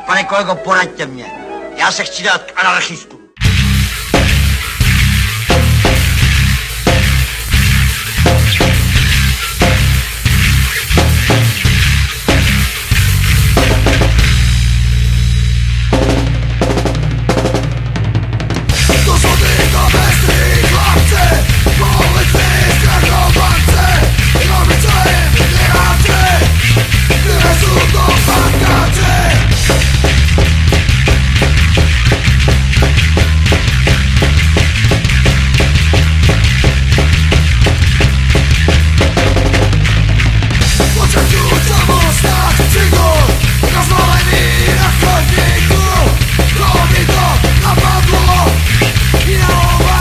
Pane kolego, poraďte mě. Já se chci dát k anarchistům. Get!